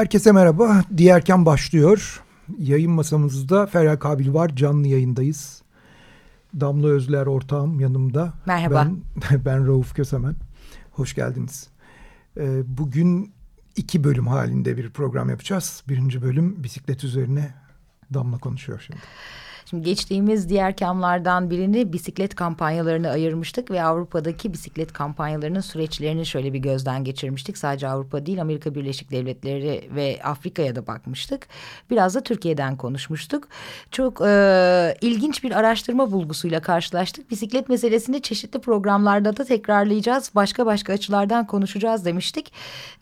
Herkese merhaba. Diğerken başlıyor. Yayın masamızda Feryal Kabil var. Canlı yayındayız. Damla Özler ortağım yanımda. Merhaba. Ben, ben Rauf Kösemen. Hoş geldiniz. Ee, bugün iki bölüm halinde bir program yapacağız. Birinci bölüm bisiklet üzerine Damla konuşuyor şimdi. Şimdi geçtiğimiz diğer kamlardan birini bisiklet kampanyalarını ayırmıştık ve Avrupa'daki bisiklet kampanyalarının süreçlerini şöyle bir gözden geçirmiştik. Sadece Avrupa değil Amerika Birleşik Devletleri ve Afrika'ya da bakmıştık. Biraz da Türkiye'den konuşmuştuk. Çok e, ilginç bir araştırma bulgusuyla karşılaştık. Bisiklet meselesini çeşitli programlarda da tekrarlayacağız. Başka başka açılardan konuşacağız demiştik.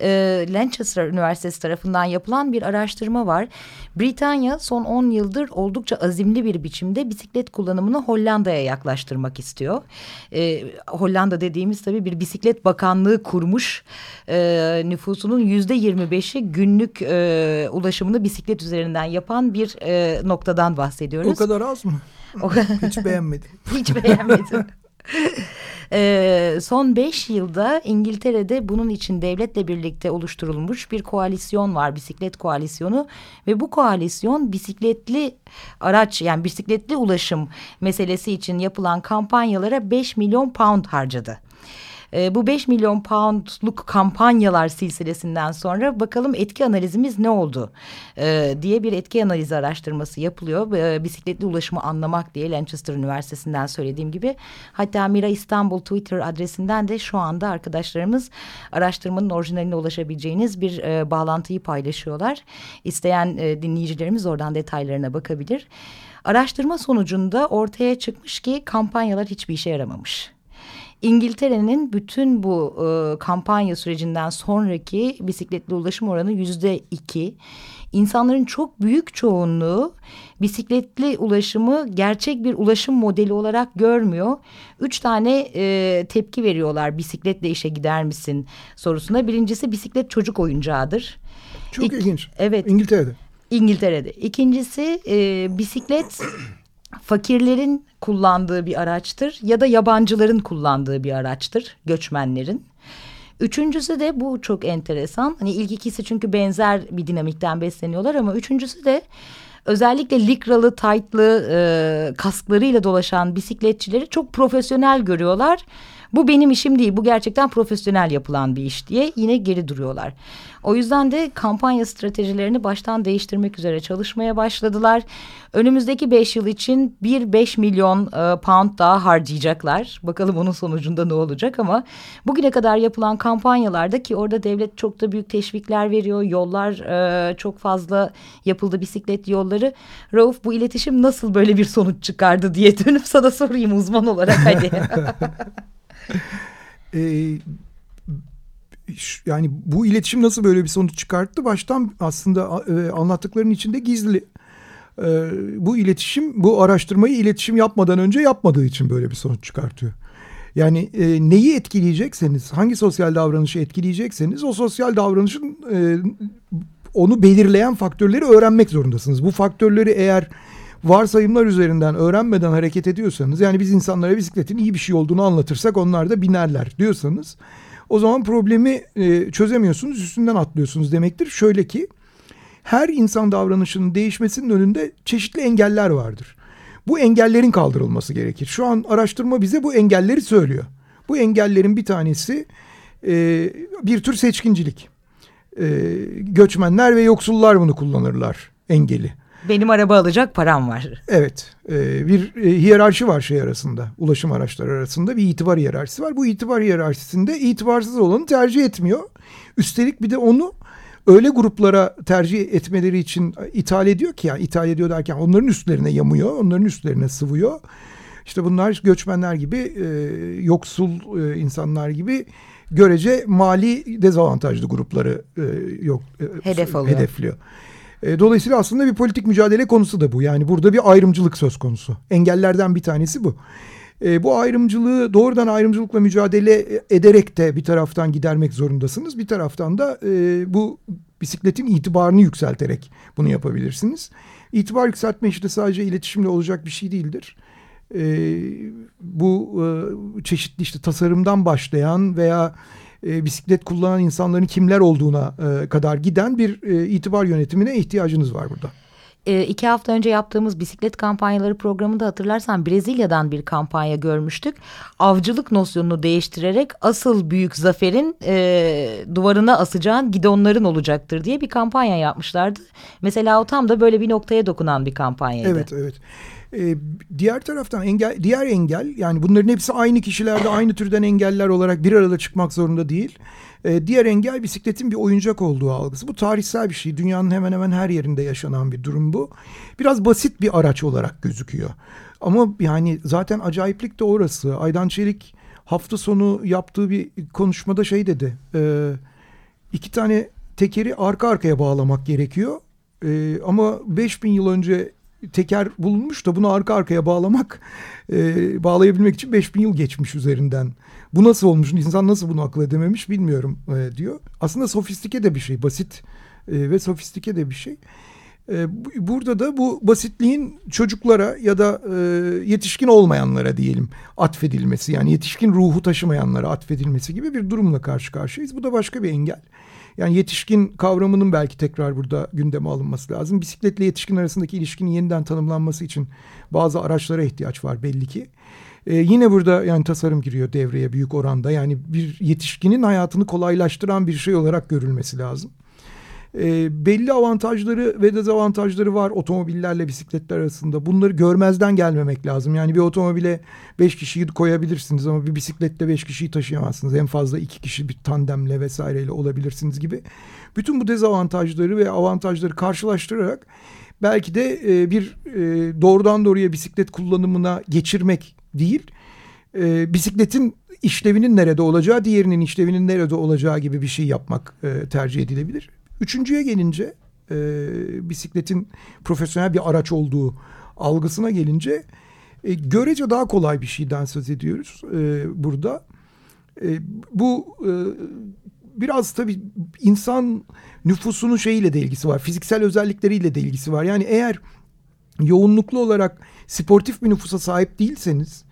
E, Lancaster Üniversitesi tarafından yapılan bir araştırma var. Britanya son 10 yıldır oldukça azimli bir biçimde bisiklet kullanımını Hollanda'ya yaklaştırmak istiyor. E, Hollanda dediğimiz tabii bir bisiklet bakanlığı kurmuş. E, nüfusunun yüzde yirmi beşi günlük e, ulaşımını bisiklet üzerinden yapan bir e, noktadan bahsediyoruz. O kadar az mı? Hiç beğenmedim. Hiç beğenmedim. E, son beş yılda İngiltere'de bunun için devletle birlikte oluşturulmuş bir koalisyon var. Bisiklet koalisyonu ve bu koalisyon bisikletli araç yani bisikletli ulaşım meselesi için yapılan kampanyalara 5 milyon pound harcadı. E, bu 5 milyon poundluk kampanyalar silsilesinden sonra bakalım etki analizimiz ne oldu e, diye bir etki analizi araştırması yapılıyor. E, bisikletli ulaşımı anlamak diye Lancaster Üniversitesi'nden söylediğim gibi. Hatta Mira İstanbul Twitter adresinden de şu anda arkadaşlarımız araştırmanın orijinaline ulaşabileceğiniz bir e, bağlantıyı paylaşıyorlar. İsteyen e, dinleyicilerimiz oradan detaylarına bakabilir. Araştırma sonucunda ortaya çıkmış ki kampanyalar hiçbir işe yaramamış. İngiltere'nin bütün bu e, kampanya sürecinden sonraki bisikletli ulaşım oranı yüzde iki. İnsanların çok büyük çoğunluğu bisikletli ulaşımı gerçek bir ulaşım modeli olarak görmüyor. Üç tane e, tepki veriyorlar bisikletle işe gider misin sorusuna. Birincisi bisiklet çocuk oyuncağıdır. Çok İk, ilginç. Evet. İngiltere'de. İngiltere'de. İkincisi e, bisiklet fakirlerin kullandığı bir araçtır ya da yabancıların kullandığı bir araçtır, göçmenlerin. Üçüncüsü de bu çok enteresan. Hani ilk ikisi çünkü benzer bir dinamikten besleniyorlar ama üçüncüsü de özellikle likralı, taytlı e, kasklarıyla dolaşan bisikletçileri çok profesyonel görüyorlar. Bu benim işim değil, bu gerçekten profesyonel yapılan bir iş diye yine geri duruyorlar. O yüzden de kampanya stratejilerini baştan değiştirmek üzere çalışmaya başladılar. Önümüzdeki beş yıl için bir beş milyon e, pound daha harcayacaklar. Bakalım onun sonucunda ne olacak ama bugüne kadar yapılan kampanyalarda ki orada devlet çok da büyük teşvikler veriyor. Yollar e, çok fazla yapıldı bisiklet yolları. Rauf bu iletişim nasıl böyle bir sonuç çıkardı diye dönüp sana sorayım uzman olarak hadi. e, yani bu iletişim nasıl böyle bir sonuç çıkarttı? Baştan aslında e, anlattıkların içinde gizli. E, bu iletişim, bu araştırmayı iletişim yapmadan önce yapmadığı için böyle bir sonuç çıkartıyor. Yani e, neyi etkileyecekseniz, hangi sosyal davranışı etkileyecekseniz o sosyal davranışın e, onu belirleyen faktörleri öğrenmek zorundasınız. Bu faktörleri eğer varsayımlar üzerinden öğrenmeden hareket ediyorsanız yani biz insanlara bisikletin iyi bir şey olduğunu anlatırsak onlar da binerler diyorsanız o zaman problemi e, çözemiyorsunuz üstünden atlıyorsunuz demektir. Şöyle ki her insan davranışının değişmesinin önünde çeşitli engeller vardır. Bu engellerin kaldırılması gerekir. Şu an araştırma bize bu engelleri söylüyor. Bu engellerin bir tanesi e, bir tür seçkincilik. E, göçmenler ve yoksullar bunu kullanırlar engeli. Benim araba alacak param var. Evet. E, bir e, hiyerarşi var şey arasında. Ulaşım araçları arasında bir itibar hiyerarşisi var. Bu itibar hiyerarşisinde itibarsız olanı tercih etmiyor. Üstelik bir de onu öyle gruplara tercih etmeleri için ithal ediyor ki yani ithal ediyor derken onların üstlerine yamıyor, onların üstlerine sıvıyor. İşte bunlar göçmenler gibi e, yoksul e, insanlar gibi görece mali dezavantajlı grupları e, yok e, Hedef alıyor. hedefliyor. E, dolayısıyla aslında bir politik mücadele konusu da bu. Yani burada bir ayrımcılık söz konusu. Engellerden bir tanesi bu. E, bu ayrımcılığı doğrudan ayrımcılıkla mücadele ederek de bir taraftan gidermek zorundasınız. Bir taraftan da e, bu bisikletin itibarını yükselterek bunu yapabilirsiniz. İtibar yükseltme işte sadece iletişimle olacak bir şey değildir. E, bu e, çeşitli işte tasarımdan başlayan veya e, bisiklet kullanan insanların kimler olduğuna e, kadar giden bir e, itibar yönetimine ihtiyacınız var burada e, iki hafta önce yaptığımız bisiklet kampanyaları programında hatırlarsan Brezilya'dan bir kampanya görmüştük. Avcılık nosyonunu değiştirerek asıl büyük zaferin e, duvarına asacağın gidonların olacaktır diye bir kampanya yapmışlardı. Mesela o tam da böyle bir noktaya dokunan bir kampanyaydı. Evet, evet. Ee, diğer taraftan engel, diğer engel yani bunların hepsi aynı kişilerde aynı türden engeller olarak bir arada çıkmak zorunda değil. Ee, diğer engel bisikletin bir oyuncak olduğu algısı. Bu tarihsel bir şey. Dünyanın hemen hemen her yerinde yaşanan bir durum bu. Biraz basit bir araç olarak gözüküyor. Ama yani zaten acayiplik de orası. Aydan Çelik hafta sonu yaptığı bir konuşmada şey dedi. E, iki tane tekeri arka arkaya bağlamak gerekiyor. E, ama 5000 yıl önce teker bulunmuş da bunu arka arkaya bağlamak e, bağlayabilmek için 5000 yıl geçmiş üzerinden. Bu nasıl olmuş? İnsan nasıl bunu akıl edememiş bilmiyorum e, diyor. Aslında sofistike de bir şey. Basit e, ve sofistike de bir şey. E, burada da bu basitliğin çocuklara ya da e, yetişkin olmayanlara diyelim atfedilmesi yani yetişkin ruhu taşımayanlara atfedilmesi gibi bir durumla karşı karşıyayız. Bu da başka bir engel. Yani yetişkin kavramının belki tekrar burada gündeme alınması lazım. Bisikletle yetişkin arasındaki ilişkinin yeniden tanımlanması için bazı araçlara ihtiyaç var belli ki. Ee, yine burada yani tasarım giriyor devreye büyük oranda. Yani bir yetişkinin hayatını kolaylaştıran bir şey olarak görülmesi lazım. E, belli avantajları ve dezavantajları var otomobillerle bisikletler arasında. Bunları görmezden gelmemek lazım. Yani bir otomobile beş kişiyi koyabilirsiniz ama bir bisikletle beş kişiyi taşıyamazsınız. En fazla iki kişi bir tandemle vesaireyle olabilirsiniz gibi. Bütün bu dezavantajları ve avantajları karşılaştırarak belki de e, bir e, doğrudan doğruya bisiklet kullanımına geçirmek değil, e, bisikletin işlevinin nerede olacağı, diğerinin işlevinin nerede olacağı gibi bir şey yapmak e, tercih edilebilir. Üçüncüye gelince e, bisikletin profesyonel bir araç olduğu algısına gelince e, görece daha kolay bir şeyden söz ediyoruz e, burada. E, bu e, biraz tabii insan nüfusunun şeyiyle de ilgisi var. Fiziksel özellikleriyle de ilgisi var. Yani eğer yoğunluklu olarak sportif bir nüfusa sahip değilseniz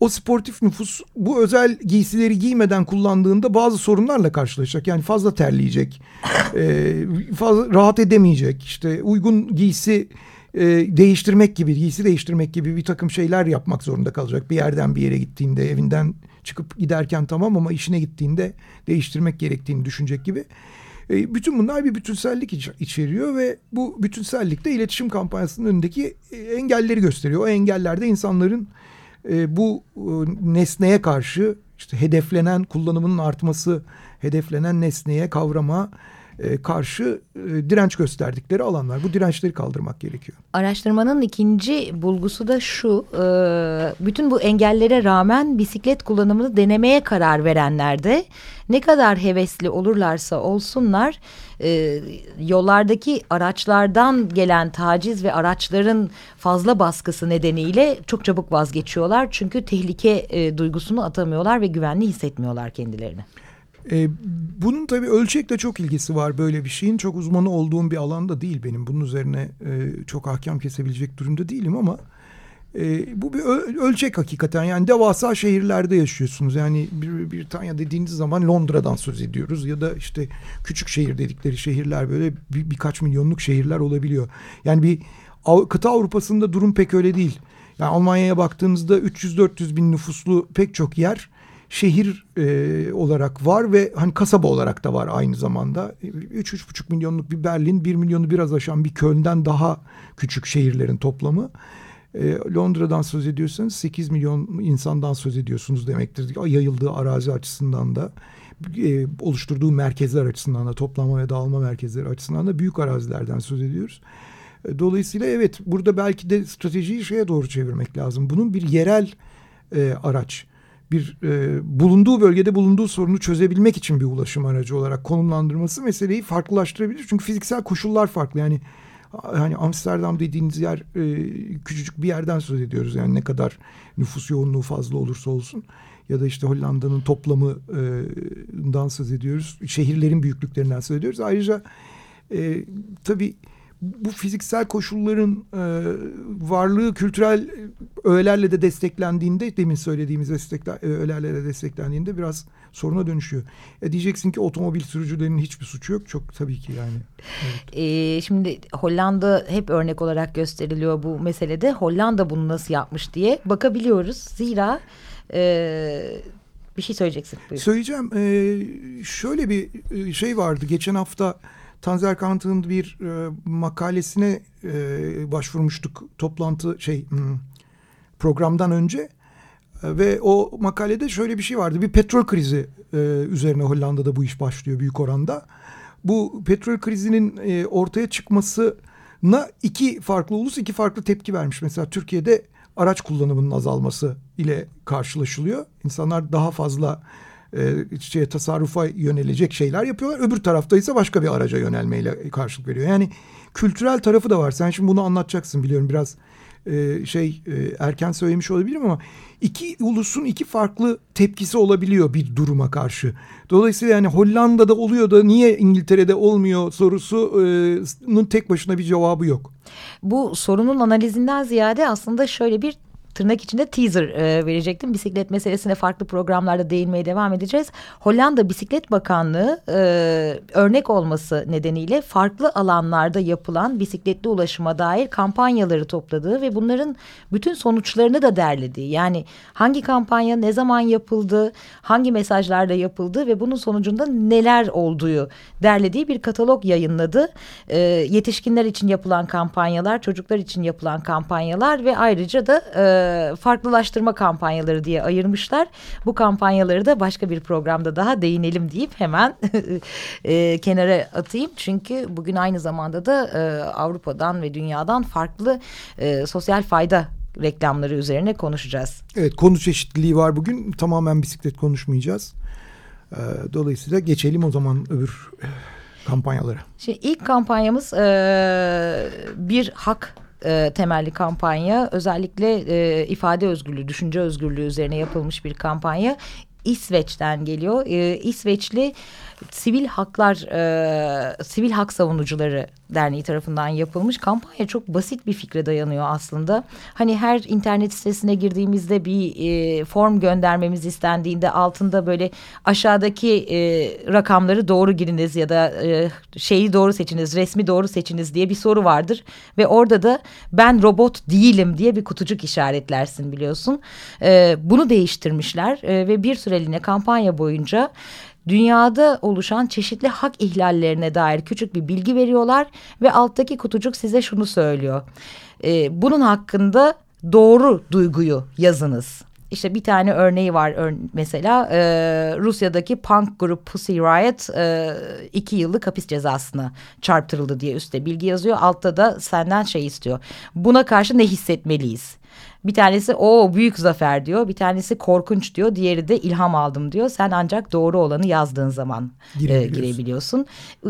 o sportif nüfus bu özel giysileri giymeden kullandığında bazı sorunlarla karşılaşacak. Yani fazla terleyecek, e, fazla rahat edemeyecek, işte uygun giysi e, değiştirmek gibi, giysi değiştirmek gibi bir takım şeyler yapmak zorunda kalacak. Bir yerden bir yere gittiğinde, evinden çıkıp giderken tamam ama işine gittiğinde değiştirmek gerektiğini düşünecek gibi. E, bütün bunlar bir bütünsellik içeriyor ve bu bütünsellik de iletişim kampanyasının önündeki e, engelleri gösteriyor. O engellerde insanların e, bu e, nesneye karşı işte hedeflenen kullanımının artması, hedeflenen nesneye, kavrama e, karşı e, direnç gösterdikleri alanlar. Bu dirençleri kaldırmak gerekiyor. Araştırmanın ikinci bulgusu da şu. E, bütün bu engellere rağmen bisiklet kullanımını denemeye karar verenlerde ne kadar hevesli olurlarsa olsunlar yollardaki araçlardan gelen taciz ve araçların fazla baskısı nedeniyle çok çabuk vazgeçiyorlar. Çünkü tehlike duygusunu atamıyorlar ve güvenli hissetmiyorlar kendilerini. E, bunun tabii ölçekle çok ilgisi var böyle bir şeyin. Çok uzmanı olduğum bir alanda değil benim. Bunun üzerine e, çok ahkam kesebilecek durumda değilim ama e, bu bir ölçek hakikaten. Yani devasa şehirlerde yaşıyorsunuz. Yani bir, Britanya dediğiniz zaman Londra'dan söz ediyoruz ya da işte küçük şehir dedikleri şehirler böyle bir, birkaç milyonluk şehirler olabiliyor. Yani bir kıta Avrupa'sında durum pek öyle değil. Yani Almanya'ya baktığınızda 300-400 bin nüfuslu pek çok yer şehir e, olarak var ve hani kasaba olarak da var aynı zamanda. 3-3,5 milyonluk bir Berlin, 1 milyonu biraz aşan bir Köln'den daha küçük şehirlerin toplamı. E, Londra'dan söz ediyorsanız 8 milyon insandan söz ediyorsunuz demektir. Yayıldığı arazi açısından da. e, oluşturduğu merkezler açısından da toplanma ve dağılma merkezleri açısından da büyük arazilerden söz ediyoruz. E, dolayısıyla evet burada belki de stratejiyi şeye doğru çevirmek lazım. Bunun bir yerel e, araç bir e, bulunduğu bölgede bulunduğu sorunu çözebilmek için bir ulaşım aracı olarak konumlandırması meseleyi farklılaştırabilir. Çünkü fiziksel koşullar farklı. Yani hani Amsterdam dediğiniz yer e, küçücük bir yerden söz ediyoruz. Yani ne kadar nüfus yoğunluğu fazla olursa olsun ya da işte Hollanda'nın toplamından söz ediyoruz. Şehirlerin büyüklüklerinden söz ediyoruz. Ayrıca e, tabii bu fiziksel koşulların e, varlığı kültürel öğelerle de desteklendiğinde demin söylediğimiz destekler, e, öğelerle de desteklendiğinde biraz soruna dönüşüyor. E diyeceksin ki otomobil sürücülerinin hiçbir suçu yok. Çok tabii ki yani. Evet. E, şimdi Hollanda hep örnek olarak gösteriliyor bu meselede. Hollanda bunu nasıl yapmış diye bakabiliyoruz. Zira e, bir şey söyleyeceksin. Buyur. Söyleyeceğim. E, şöyle bir e, şey vardı. Geçen hafta Tanzer Kant'ın bir e, makalesine e, başvurmuştuk toplantı şey hmm, programdan önce e, ve o makalede şöyle bir şey vardı bir petrol krizi e, üzerine Hollanda'da bu iş başlıyor büyük oranda. Bu petrol krizinin e, ortaya çıkmasına iki farklı ulus iki farklı tepki vermiş. Mesela Türkiye'de araç kullanımının azalması ile karşılaşılıyor. İnsanlar daha fazla e, şey, tasarrufa yönelecek şeyler yapıyorlar. Öbür tarafta ise başka bir araca yönelmeyle karşılık veriyor. Yani kültürel tarafı da var. Sen şimdi bunu anlatacaksın biliyorum biraz e, şey e, erken söylemiş olabilirim ama iki ulusun iki farklı tepkisi olabiliyor bir duruma karşı. Dolayısıyla yani Hollanda'da oluyor da niye İngiltere'de olmuyor sorusunun tek başına bir cevabı yok. Bu sorunun analizinden ziyade aslında şöyle bir tırnak içinde teaser e, verecektim. Bisiklet meselesine farklı programlarda değinmeye devam edeceğiz. Hollanda Bisiklet Bakanlığı e, örnek olması nedeniyle farklı alanlarda yapılan bisikletli ulaşıma dair kampanyaları topladığı ve bunların bütün sonuçlarını da derlediği. Yani hangi kampanya ne zaman yapıldı, hangi mesajlarda yapıldı ve bunun sonucunda neler olduğu derlediği bir katalog yayınladı. E, yetişkinler için yapılan kampanyalar, çocuklar için yapılan kampanyalar ve ayrıca da e, farklılaştırma kampanyaları diye ayırmışlar. Bu kampanyaları da başka bir programda daha değinelim deyip hemen e, kenara atayım. Çünkü bugün aynı zamanda da e, Avrupa'dan ve dünyadan farklı e, sosyal fayda reklamları üzerine konuşacağız. Evet konu çeşitliliği var bugün. Tamamen bisiklet konuşmayacağız. Dolayısıyla geçelim o zaman öbür kampanyalara. Şimdi ilk kampanyamız e, bir hak e, temelli kampanya özellikle e, ifade özgürlüğü, düşünce özgürlüğü üzerine yapılmış bir kampanya. İsveç'ten geliyor. E, İsveçli sivil haklar, e, sivil hak savunucuları Derneği tarafından yapılmış kampanya çok basit bir fikre dayanıyor aslında. Hani her internet sitesine girdiğimizde bir e, form göndermemiz istendiğinde altında böyle aşağıdaki e, rakamları doğru giriniz ya da e, şeyi doğru seçiniz, resmi doğru seçiniz diye bir soru vardır. Ve orada da ben robot değilim diye bir kutucuk işaretlersin biliyorsun. E, bunu değiştirmişler e, ve bir süreliğine kampanya boyunca dünyada oluşan çeşitli hak ihlallerine dair küçük bir bilgi veriyorlar ve alttaki kutucuk size şunu söylüyor. E, bunun hakkında doğru duyguyu yazınız. İşte bir tane örneği var mesela e, Rusya'daki punk grup Pussy Riot e, iki yıllık hapis cezasına çarptırıldı diye üstte bilgi yazıyor. Altta da senden şey istiyor. Buna karşı ne hissetmeliyiz? Bir tanesi o büyük zafer diyor. Bir tanesi korkunç diyor. Diğeri de ilham aldım diyor. Sen ancak doğru olanı yazdığın zaman e, girebiliyorsun.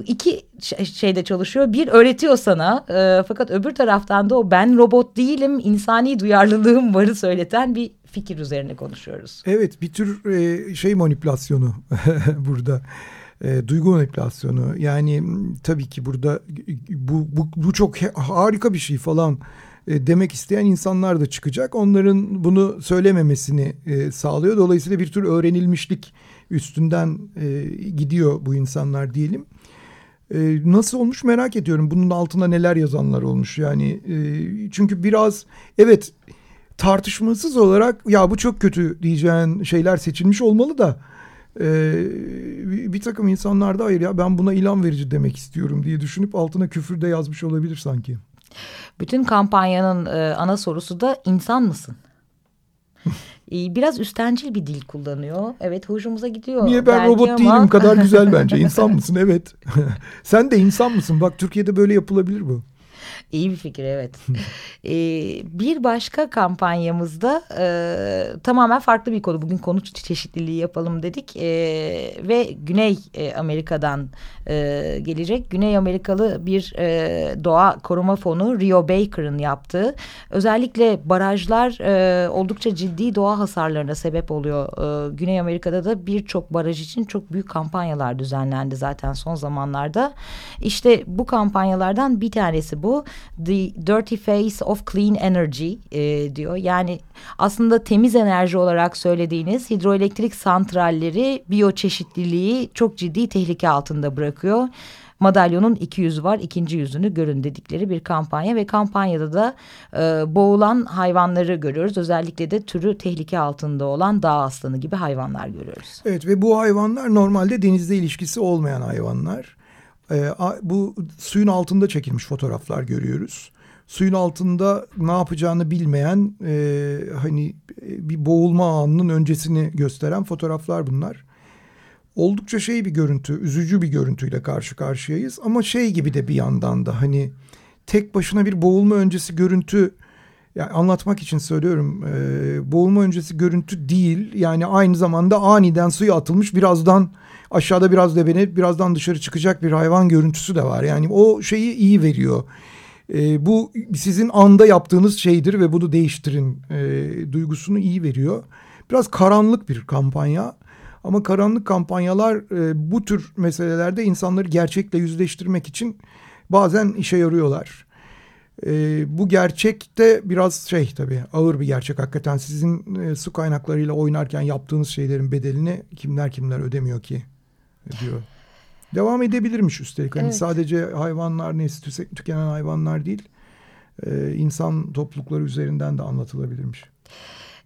İki şeyde çalışıyor. Bir öğretiyor sana e, fakat öbür taraftan da o ben robot değilim insani duyarlılığım varı söyleten bir fikir üzerine konuşuyoruz. Evet bir tür e, şey manipülasyonu burada. E, duygu manipülasyonu yani tabii ki burada bu, bu, bu çok harika bir şey falan demek isteyen insanlar da çıkacak. Onların bunu söylememesini e, sağlıyor. Dolayısıyla bir tür öğrenilmişlik üstünden e, gidiyor bu insanlar diyelim. nasıl olmuş merak ediyorum. Bunun altında neler yazanlar olmuş yani. çünkü biraz evet tartışmasız olarak ya bu çok kötü diyeceğin şeyler seçilmiş olmalı da bir, bir takım insanlar da hayır ya ben buna ilan verici demek istiyorum diye düşünüp altına küfür de yazmış olabilir sanki. Bütün kampanyanın e, ana sorusu da insan mısın? Biraz üstencil bir dil kullanıyor. Evet hoşumuza gidiyor. Niye ben robot ama... değilim kadar güzel bence. İnsan mısın? Evet. Sen de insan mısın? Bak Türkiye'de böyle yapılabilir bu. İyi bir fikir evet. ee, bir başka kampanyamızda e, tamamen farklı bir konu. Bugün konu çeşitliliği yapalım dedik. E, ve Güney e, Amerika'dan e, gelecek. Güney Amerikalı bir e, doğa koruma fonu Rio Baker'ın yaptığı. Özellikle barajlar e, oldukça ciddi doğa hasarlarına sebep oluyor. E, Güney Amerika'da da birçok baraj için çok büyük kampanyalar düzenlendi zaten son zamanlarda. İşte bu kampanyalardan bir tanesi bu. The Dirty Face of Clean Energy e, diyor. Yani aslında temiz enerji olarak söylediğiniz hidroelektrik santralleri biyoçeşitliliği çok ciddi tehlike altında bırakıyor. Madalyonun iki yüzü var, ikinci yüzünü görün dedikleri bir kampanya ve kampanyada da e, boğulan hayvanları görüyoruz. Özellikle de türü tehlike altında olan dağ aslanı gibi hayvanlar görüyoruz. Evet ve bu hayvanlar normalde denizde ilişkisi olmayan hayvanlar. E, bu suyun altında çekilmiş fotoğraflar görüyoruz. Suyun altında ne yapacağını bilmeyen e, hani bir boğulma anının öncesini gösteren fotoğraflar bunlar. Oldukça şey bir görüntü, üzücü bir görüntüyle karşı karşıyayız. Ama şey gibi de bir yandan da hani tek başına bir boğulma öncesi görüntü yani anlatmak için söylüyorum e, boğulma öncesi görüntü değil yani aynı zamanda aniden suya atılmış birazdan aşağıda biraz debelenip birazdan dışarı çıkacak bir hayvan görüntüsü de var. Yani o şeyi iyi veriyor. E, bu sizin anda yaptığınız şeydir ve bunu değiştirin e, duygusunu iyi veriyor. Biraz karanlık bir kampanya ama karanlık kampanyalar e, bu tür meselelerde insanları gerçekle yüzleştirmek için bazen işe yarıyorlar. E, bu gerçekte biraz şey tabii ağır bir gerçek hakikaten sizin e, su kaynaklarıyla oynarken yaptığınız şeylerin bedelini kimler kimler ödemiyor ki diyor. Devam edebilirmiş üstelik. Hani evet. sadece hayvanlar nesli tükenen hayvanlar değil, insan toplulukları üzerinden de anlatılabilirmiş.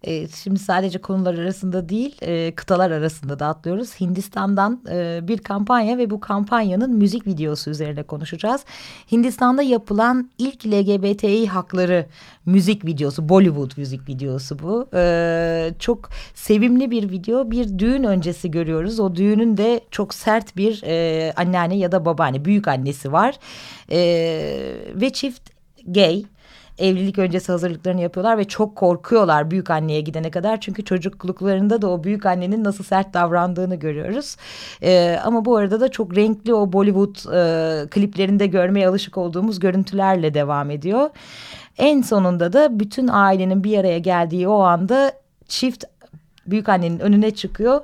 E, şimdi sadece konular arasında değil e, kıtalar arasında da atlıyoruz. Hindistan'dan e, bir kampanya ve bu kampanyanın müzik videosu üzerine konuşacağız. Hindistan'da yapılan ilk LGBTİ hakları müzik videosu Bollywood müzik videosu bu. Çok sevimli bir video bir düğün öncesi görüyoruz. O düğünün de çok sert bir anneanne ya da babaanne büyük annesi var. Ve çift gay evlilik öncesi hazırlıklarını yapıyorlar ve çok korkuyorlar büyük anneye gidene kadar. Çünkü çocukluklarında da o büyük annenin nasıl sert davrandığını görüyoruz. Ee, ama bu arada da çok renkli o Bollywood e, kliplerinde görmeye alışık olduğumuz görüntülerle devam ediyor. En sonunda da bütün ailenin bir araya geldiği o anda çift büyük annenin önüne çıkıyor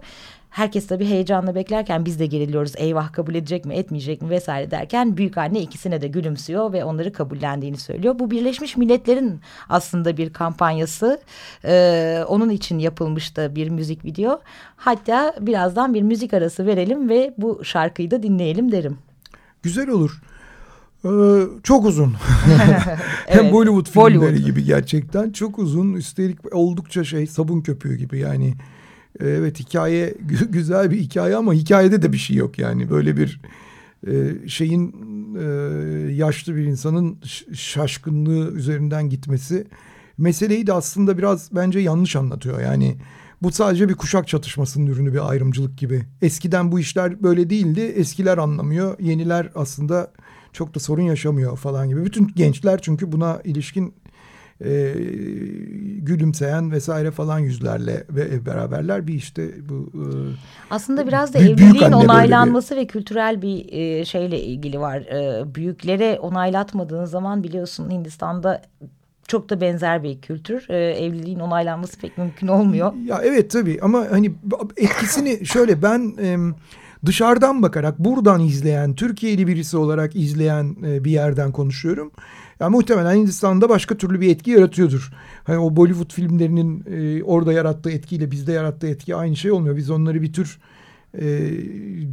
Herkes tabii heyecanla beklerken biz de geriliyoruz. Eyvah kabul edecek mi etmeyecek mi vesaire derken büyük anne ikisine de gülümsüyor ve onları kabullendiğini söylüyor. Bu Birleşmiş Milletler'in aslında bir kampanyası. Ee, onun için yapılmış da bir müzik video. Hatta birazdan bir müzik arası verelim ve bu şarkıyı da dinleyelim derim. Güzel olur. Ee, çok uzun. Hem evet, Bollywood filmleri Bollywood. gibi gerçekten çok uzun. Üstelik oldukça şey sabun köpüğü gibi yani Evet hikaye güzel bir hikaye ama hikayede de bir şey yok yani. Böyle bir e, şeyin e, yaşlı bir insanın şaşkınlığı üzerinden gitmesi meseleyi de aslında biraz bence yanlış anlatıyor. Yani bu sadece bir kuşak çatışmasının ürünü bir ayrımcılık gibi. Eskiden bu işler böyle değildi. Eskiler anlamıyor. Yeniler aslında çok da sorun yaşamıyor falan gibi. Bütün gençler çünkü buna ilişkin e, gülümseyen vesaire falan yüzlerle ve beraberler bir işte bu e, aslında biraz da evliliğin onaylanması bir... ve kültürel bir e, şeyle ilgili var. E, büyüklere onaylatmadığın zaman biliyorsun Hindistan'da çok da benzer bir kültür. Ee, evliliğin onaylanması pek mümkün olmuyor. Ya evet tabii ama hani etkisini şöyle ben e, dışarıdan bakarak buradan izleyen Türkiye'li birisi olarak izleyen e, bir yerden konuşuyorum. Yani muhtemelen Hindistan'da başka türlü bir etki yaratıyordur. Hani o Bollywood filmlerinin e, orada yarattığı etkiyle bizde yarattığı etki aynı şey olmuyor. Biz onları bir tür e,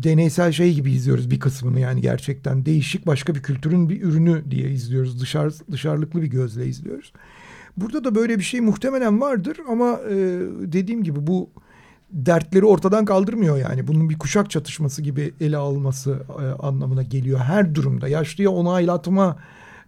deneysel şey gibi izliyoruz bir kısmını yani gerçekten değişik başka bir kültürün bir ürünü diye izliyoruz. Dışarı, dışarılıklı bir gözle izliyoruz. Burada da böyle bir şey muhtemelen vardır ama e, dediğim gibi bu dertleri ortadan kaldırmıyor yani. Bunun bir kuşak çatışması gibi ele alması e, anlamına geliyor her durumda. Yaşlıya onaylatma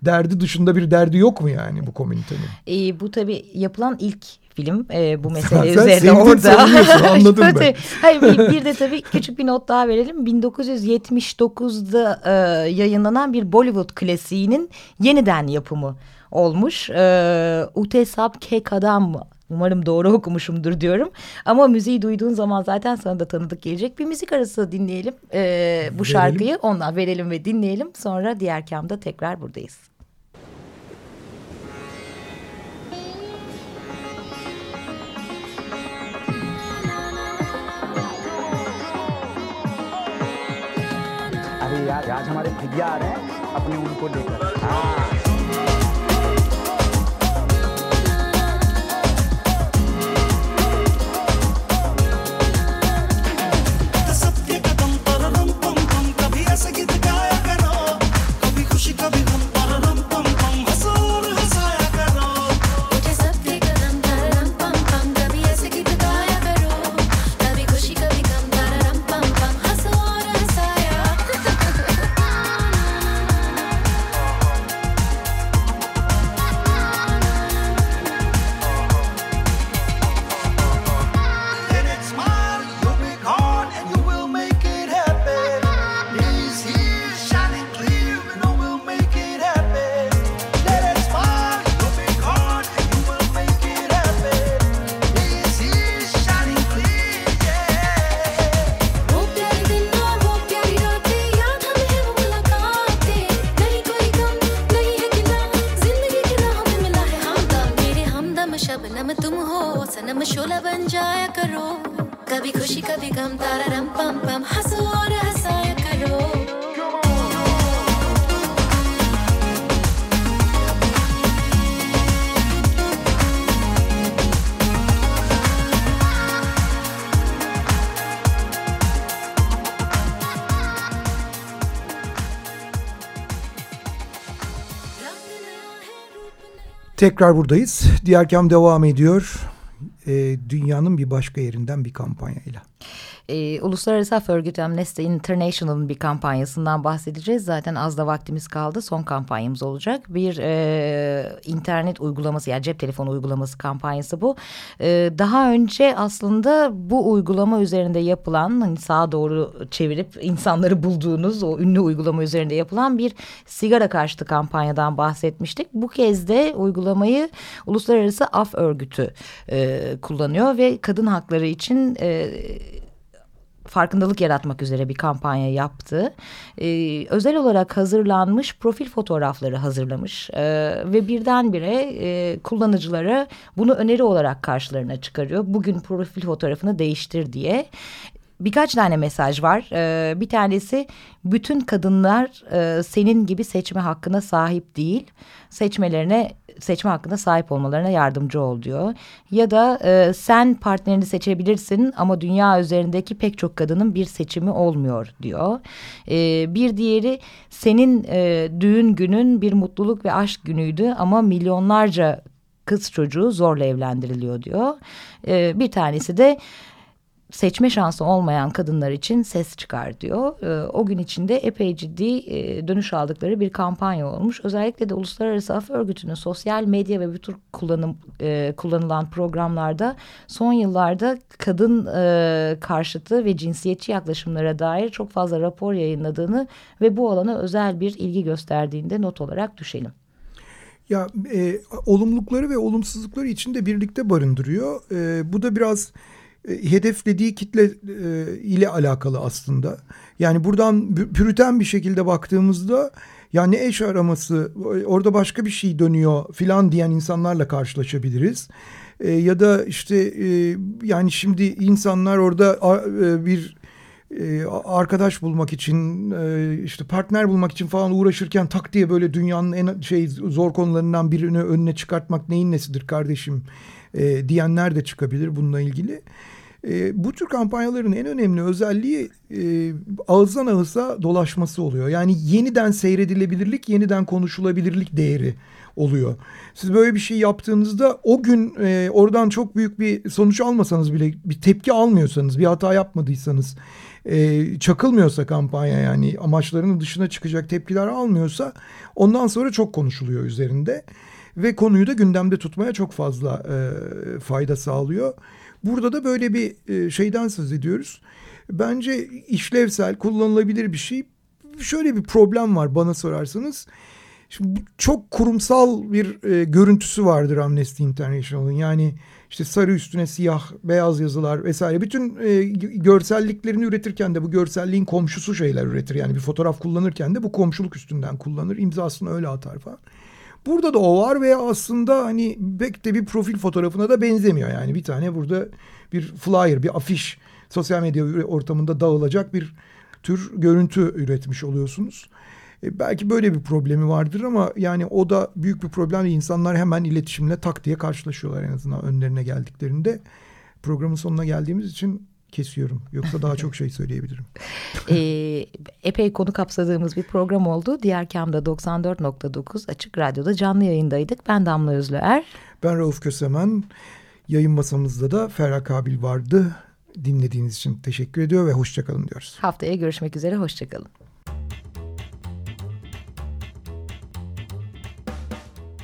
derdi dışında bir derdi yok mu yani bu komünitenin? E, bu tabii yapılan ilk film e, bu mesele Sen üzerinde sevdin, orada. anladım ben. Tabii. Hayır, bir, bir de tabii küçük bir not daha verelim. 1979'da e, yayınlanan bir Bollywood klasiğinin yeniden yapımı olmuş. E, Utesab Ke Kadam Umarım doğru okumuşumdur diyorum. Ama müziği duyduğun zaman zaten sana da tanıdık gelecek. Bir müzik arası dinleyelim e, bu şarkıyı. Ondan verelim ve dinleyelim. Sonra diğer kamda tekrar buradayız. आज हमारे भैया आ रहे हैं अपने उनको लेकर। हाँ। Tekrar buradayız. Diğer kam devam ediyor. Ee, dünyanın bir başka yerinden bir kampanyayla. E, Uluslararası Af Örgütü Amnesty International'ın bir kampanyasından bahsedeceğiz. Zaten az da vaktimiz kaldı. Son kampanyamız olacak. Bir e, internet uygulaması yani cep telefonu uygulaması kampanyası bu. E, daha önce aslında bu uygulama üzerinde yapılan hani sağa doğru çevirip insanları bulduğunuz o ünlü uygulama üzerinde yapılan bir sigara karşıtı kampanyadan bahsetmiştik. Bu kez de uygulamayı Uluslararası Af Örgütü e, kullanıyor ve kadın hakları için e, farkındalık yaratmak üzere bir kampanya yaptı. Ee, özel olarak hazırlanmış profil fotoğrafları hazırlamış Ee, ve birdenbire e, kullanıcılara bunu öneri olarak karşılarına çıkarıyor. Bugün profil fotoğrafını değiştir diye. Birkaç tane mesaj var. Ee, bir tanesi bütün kadınlar e, senin gibi seçme hakkına sahip değil. Seçmelerine seçme hakkına sahip olmalarına yardımcı ol diyor. Ya da e, sen partnerini seçebilirsin ama dünya üzerindeki pek çok kadının bir seçimi olmuyor diyor. E, bir diğeri senin e, düğün günün bir mutluluk ve aşk günüydü ama milyonlarca kız çocuğu zorla evlendiriliyor diyor. E, bir tanesi de seçme şansı olmayan kadınlar için ses çıkar diyor. E, o gün içinde epey ciddi e, dönüş aldıkları bir kampanya olmuş. Özellikle de Uluslararası Af Örgütü'nün sosyal medya ve bütün kullanım e, kullanılan programlarda son yıllarda kadın e, karşıtı ve cinsiyetçi yaklaşımlara dair çok fazla rapor yayınladığını ve bu alana özel bir ilgi gösterdiğinde not olarak düşelim. Ya e, olumlulukları ve olumsuzlukları içinde birlikte barındırıyor. E, bu da biraz hedeflediği kitle e, ile alakalı aslında. Yani buradan pürüten bir şekilde baktığımızda yani eş araması orada başka bir şey dönüyor filan diyen insanlarla karşılaşabiliriz. E, ya da işte e, yani şimdi insanlar orada e, bir e, arkadaş bulmak için e, işte partner bulmak için falan uğraşırken tak diye böyle dünyanın en şey zor konularından birini önüne çıkartmak neyin nesidir kardeşim e, diyenler de çıkabilir bununla ilgili. Bu tür kampanyaların en önemli özelliği e, ağızdan ağıza dolaşması oluyor. Yani yeniden seyredilebilirlik, yeniden konuşulabilirlik değeri oluyor. Siz böyle bir şey yaptığınızda o gün e, oradan çok büyük bir sonuç almasanız bile bir tepki almıyorsanız, bir hata yapmadıysanız e, çakılmıyorsa kampanya yani amaçlarının dışına çıkacak tepkiler almıyorsa ondan sonra çok konuşuluyor üzerinde ve konuyu da gündemde tutmaya çok fazla e, fayda sağlıyor. Burada da böyle bir e, şeyden söz ediyoruz. Bence işlevsel, kullanılabilir bir şey. Şöyle bir problem var bana sorarsanız. Şimdi çok kurumsal bir e, görüntüsü vardır Amnesty International'ın. Yani işte sarı üstüne siyah, beyaz yazılar vesaire. Bütün e, görselliklerini üretirken de bu görselliğin komşusu şeyler üretir. Yani bir fotoğraf kullanırken de bu komşuluk üstünden kullanır. imzasını öyle atar falan. Burada da o var ve aslında hani pek de bir profil fotoğrafına da benzemiyor. Yani bir tane burada bir flyer, bir afiş sosyal medya ortamında dağılacak bir tür görüntü üretmiş oluyorsunuz. E, belki böyle bir problemi vardır ama yani o da büyük bir problem. İnsanlar hemen iletişimle tak diye karşılaşıyorlar en azından önlerine geldiklerinde. Programın sonuna geldiğimiz için kesiyorum. Yoksa daha çok şey söyleyebilirim. e, epey konu kapsadığımız bir program oldu. Diğer kamda 94.9 Açık Radyo'da canlı yayındaydık. Ben Damla Özlüer. Ben Rauf Kösemen. Yayın masamızda da Ferhat Kabil vardı. Dinlediğiniz için teşekkür ediyor ve hoşçakalın diyoruz. Haftaya görüşmek üzere, hoşçakalın.